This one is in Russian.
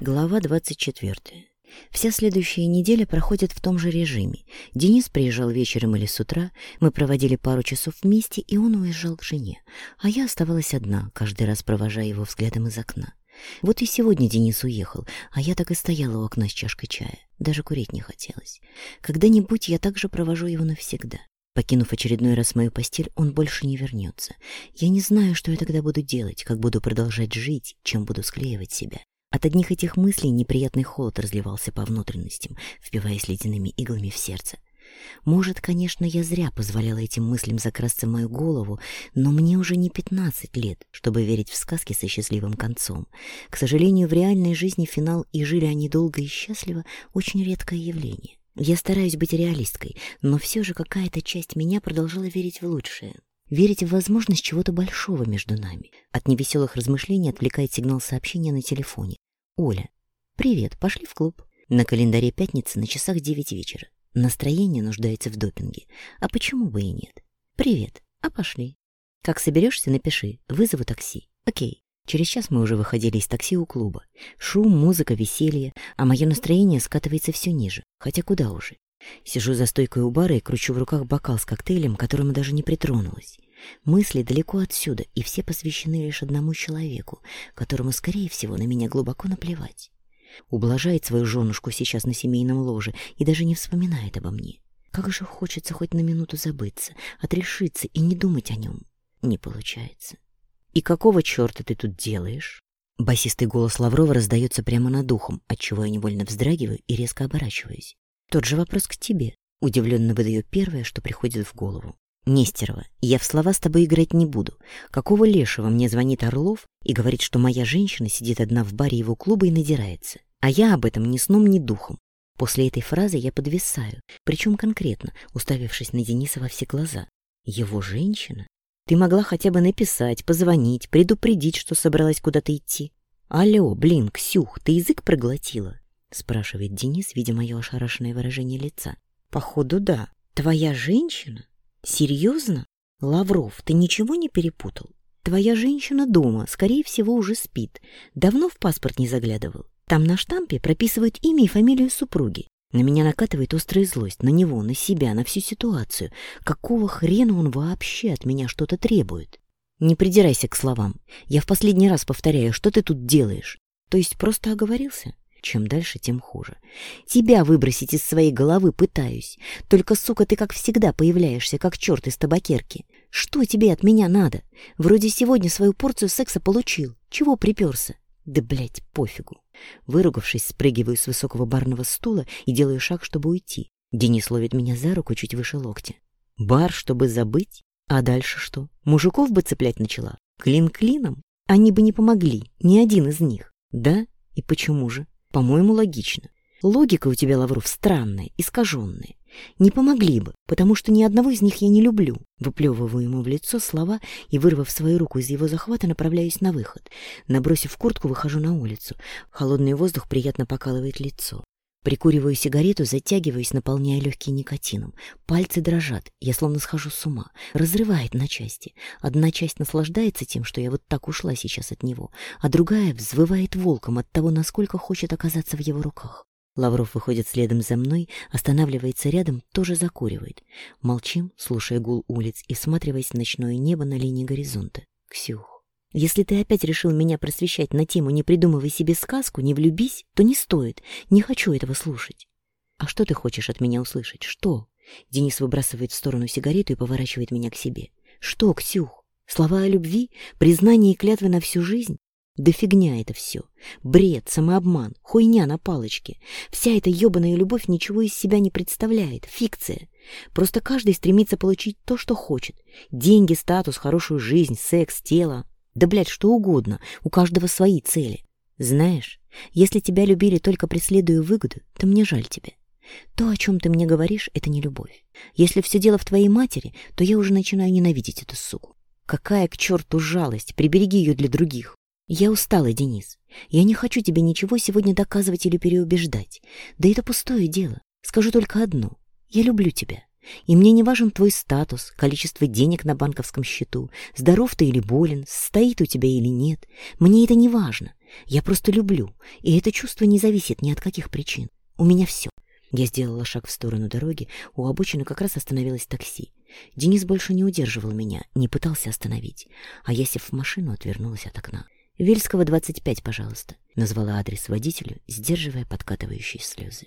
Глава 24. Вся следующая неделя проходит в том же режиме. Денис приезжал вечером или с утра, мы проводили пару часов вместе, и он уезжал к жене, а я оставалась одна, каждый раз провожая его взглядом из окна. Вот и сегодня Денис уехал, а я так и стояла у окна с чашкой чая. Даже курить не хотелось. Когда-нибудь я также провожу его навсегда. Покинув очередной раз мою постель, он больше не вернется. Я не знаю, что я тогда буду делать, как буду продолжать жить, чем буду склеивать себя. От одних этих мыслей неприятный холод разливался по внутренностям, впиваясь ледяными иглами в сердце. Может, конечно, я зря позволяла этим мыслям закрасться в мою голову, но мне уже не 15 лет, чтобы верить в сказки со счастливым концом. К сожалению, в реальной жизни финал и жили они долго и счастливо – очень редкое явление. Я стараюсь быть реалисткой, но все же какая-то часть меня продолжала верить в лучшее. Верить в возможность чего-то большого между нами. От невеселых размышлений отвлекает сигнал сообщения на телефоне. Оля. Привет, пошли в клуб. На календаре пятница на часах 9 вечера. Настроение нуждается в допинге. А почему бы и нет? Привет, а пошли. Как соберешься, напиши. Вызову такси. Окей. Через час мы уже выходили из такси у клуба. Шум, музыка, веселье, а мое настроение скатывается все ниже. Хотя куда уже? Сижу за стойкой у бара и кручу в руках бокал с коктейлем, к которому даже не притронулась. Мысли далеко отсюда, и все посвящены лишь одному человеку, которому, скорее всего, на меня глубоко наплевать. Ублажает свою женушку сейчас на семейном ложе и даже не вспоминает обо мне. Как же хочется хоть на минуту забыться, отрешиться и не думать о нем. Не получается. «И какого черта ты тут делаешь?» Басистый голос Лаврова раздается прямо над ухом, отчего я невольно вздрагиваю и резко оборачиваюсь. «Тот же вопрос к тебе», — удивленно выдаю первое, что приходит в голову. «Нестерова, я в слова с тобой играть не буду. Какого лешего мне звонит Орлов и говорит, что моя женщина сидит одна в баре его клуба и надирается? А я об этом ни сном, ни духом. После этой фразы я подвисаю, причем конкретно, уставившись на Дениса во все глаза. Его женщина? Ты могла хотя бы написать, позвонить, предупредить, что собралась куда-то идти. «Алло, блин, Ксюх, ты язык проглотила?» — спрашивает Денис, видя мое ошарашенное выражение лица. «Походу, да. Твоя женщина Серьезно? Лавров, ты ничего не перепутал? Твоя женщина дома, скорее всего, уже спит. Давно в паспорт не заглядывал. Там на штампе прописывают имя и фамилию супруги. На меня накатывает острая злость, на него, на себя, на всю ситуацию. Какого хрена он вообще от меня что-то требует? Не придирайся к словам. Я в последний раз повторяю, что ты тут делаешь? То есть просто оговорился? Чем дальше, тем хуже. Тебя выбросить из своей головы пытаюсь. Только, сука, ты как всегда появляешься, как черт из табакерки. Что тебе от меня надо? Вроде сегодня свою порцию секса получил. Чего приперся? Да, блядь, пофигу. Выругавшись, спрыгиваю с высокого барного стула и делаю шаг, чтобы уйти. Денис ловит меня за руку чуть выше локтя. Бар, чтобы забыть? А дальше что? Мужиков бы цеплять начала? Клин клином? Они бы не помогли, ни один из них. Да? И почему же? По-моему, логично. Логика у тебя, Лавров, странная, искаженная. Не помогли бы, потому что ни одного из них я не люблю. Выплевываю ему в лицо слова и, вырвав свою руку из его захвата, направляюсь на выход. Набросив куртку, выхожу на улицу. Холодный воздух приятно покалывает лицо. Прикуриваю сигарету, затягиваюсь, наполняя легкие никотином. Пальцы дрожат, я словно схожу с ума. Разрывает на части. Одна часть наслаждается тем, что я вот так ушла сейчас от него, а другая взвывает волком от того, насколько хочет оказаться в его руках. Лавров выходит следом за мной, останавливается рядом, тоже закуривает. Молчим, слушая гул улиц и всматриваясь в ночное небо на линии горизонта. Ксюх. Если ты опять решил меня просвещать на тему «Не придумывай себе сказку, не влюбись», то не стоит, не хочу этого слушать. А что ты хочешь от меня услышать? Что? Денис выбрасывает в сторону сигарету и поворачивает меня к себе. Что, Ксюх? Слова о любви? Признание и клятвы на всю жизнь? Да фигня это все. Бред, самообман, хуйня на палочке. Вся эта ебаная любовь ничего из себя не представляет. Фикция. Просто каждый стремится получить то, что хочет. Деньги, статус, хорошую жизнь, секс, тело да, блядь, что угодно, у каждого свои цели. Знаешь, если тебя любили только преследуя выгоду, то мне жаль тебя. То, о чем ты мне говоришь, это не любовь. Если все дело в твоей матери, то я уже начинаю ненавидеть эту суку. Какая к черту жалость, прибереги ее для других. Я устала, Денис. Я не хочу тебе ничего сегодня доказывать или переубеждать. Да это пустое дело. Скажу только одно. Я люблю тебя. И мне не важен твой статус, количество денег на банковском счету, здоров ты или болен, стоит у тебя или нет. Мне это не важно. Я просто люблю, и это чувство не зависит ни от каких причин. У меня все. Я сделала шаг в сторону дороги, у обочины как раз остановилось такси. Денис больше не удерживал меня, не пытался остановить, а я, сев в машину, отвернулась от окна. «Вельского, 25, пожалуйста», — назвала адрес водителю, сдерживая подкатывающие слезы.